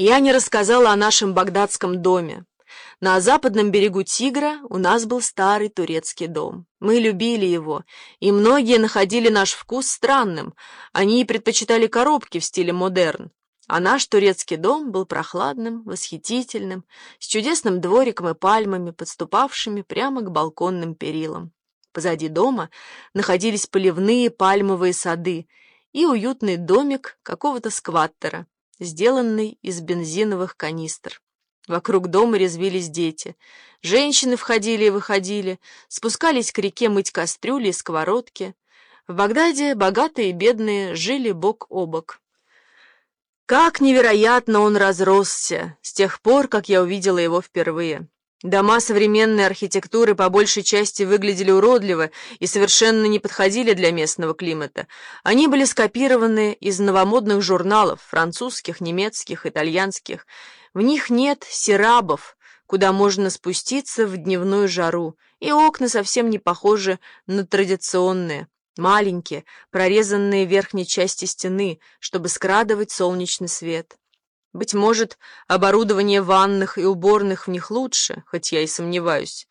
Я не рассказала о нашем багдадском доме. На западном берегу Тигра у нас был старый турецкий дом. Мы любили его, и многие находили наш вкус странным. Они предпочитали коробки в стиле модерн. А наш турецкий дом был прохладным, восхитительным, с чудесным двориком и пальмами, подступавшими прямо к балконным перилам. Позади дома находились поливные пальмовые сады и уютный домик какого-то скваттера, сделанный из бензиновых канистр. Вокруг дома резвились дети. Женщины входили и выходили, спускались к реке мыть кастрюли и сковородки. В Багдаде богатые и бедные жили бок о бок. Как невероятно он разросся с тех пор, как я увидела его впервые. Дома современной архитектуры по большей части выглядели уродливо и совершенно не подходили для местного климата. Они были скопированы из новомодных журналов, французских, немецких, итальянских. В них нет сирабов, куда можно спуститься в дневную жару, и окна совсем не похожи на традиционные, маленькие, прорезанные верхней части стены, чтобы скрадывать солнечный свет. Быть может, оборудование ванных и уборных в них лучше, хоть я и сомневаюсь.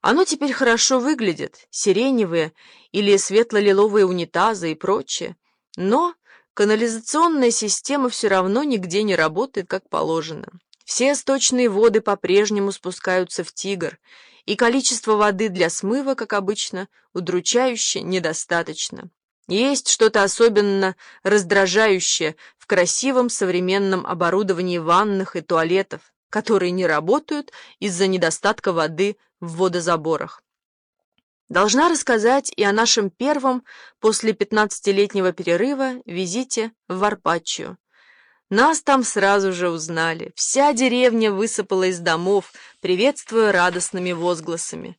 Оно теперь хорошо выглядит, сиреневые или светло-лиловые унитазы и прочее, но канализационная система все равно нигде не работает как положено. Все сточные воды по-прежнему спускаются в Тигр, и количество воды для смыва, как обычно, удручающе недостаточно. Есть что-то особенно раздражающее в красивом современном оборудовании ванных и туалетов, которые не работают из-за недостатка воды в водозаборах. Должна рассказать и о нашем первом после 15-летнего перерыва визите в Варпаччо. Нас там сразу же узнали. Вся деревня высыпала из домов, приветствуя радостными возгласами.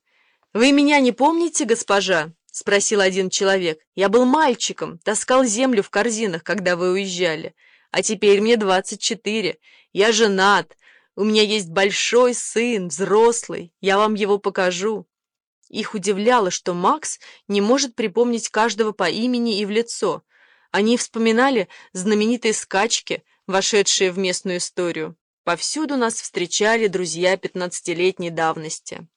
«Вы меня не помните, госпожа?» — спросил один человек. «Я был мальчиком, таскал землю в корзинах, когда вы уезжали. А теперь мне двадцать четыре. Я женат. У меня есть большой сын, взрослый. Я вам его покажу». Их удивляло, что Макс не может припомнить каждого по имени и в лицо. Они вспоминали знаменитые скачки, вошедшие в местную историю. Повсюду нас встречали друзья пятнадцатилетней давности.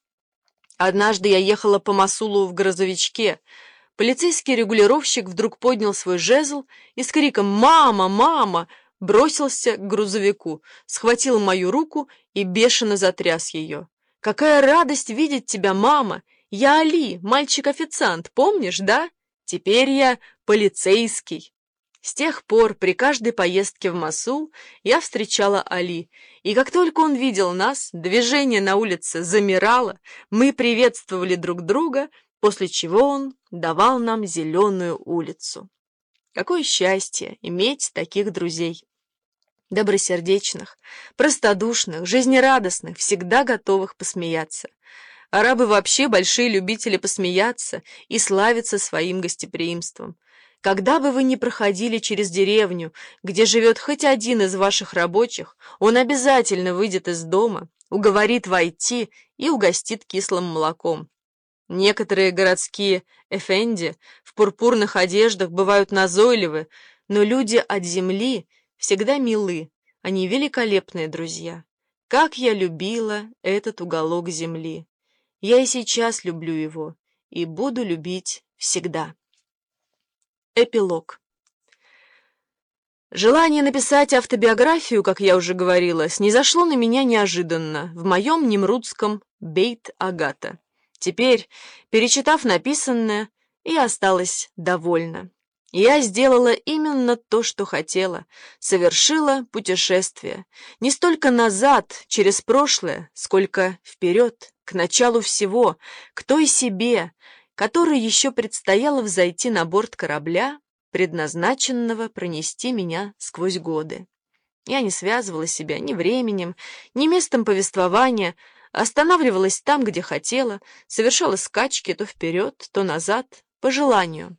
Однажды я ехала по Масулу в грузовичке. Полицейский регулировщик вдруг поднял свой жезл и с криком «Мама! Мама!» бросился к грузовику, схватил мою руку и бешено затряс ее. «Какая радость видеть тебя, мама! Я Али, мальчик-официант, помнишь, да? Теперь я полицейский!» С тех пор при каждой поездке в Масул я встречала Али, и как только он видел нас, движение на улице замирало, мы приветствовали друг друга, после чего он давал нам зеленую улицу. Какое счастье иметь таких друзей! Добросердечных, простодушных, жизнерадостных, всегда готовых посмеяться. Арабы вообще большие любители посмеяться и славятся своим гостеприимством. Когда бы вы ни проходили через деревню, где живет хоть один из ваших рабочих, он обязательно выйдет из дома, уговорит войти и угостит кислым молоком. Некоторые городские эфенди в пурпурных одеждах бывают назойливы, но люди от земли всегда милы, они великолепные друзья. Как я любила этот уголок земли! Я и сейчас люблю его и буду любить всегда. Эпилог. Желание написать автобиографию, как я уже говорила, снизошло на меня неожиданно в моем немрудском «Бейт-Агата». Теперь, перечитав написанное, я осталась довольна. Я сделала именно то, что хотела, совершила путешествие. Не столько назад, через прошлое, сколько вперед, к началу всего, к той себе, которой еще предстояло взойти на борт корабля, предназначенного пронести меня сквозь годы. Я не связывала себя ни временем, ни местом повествования, останавливалась там, где хотела, совершала скачки то вперед, то назад, по желанию.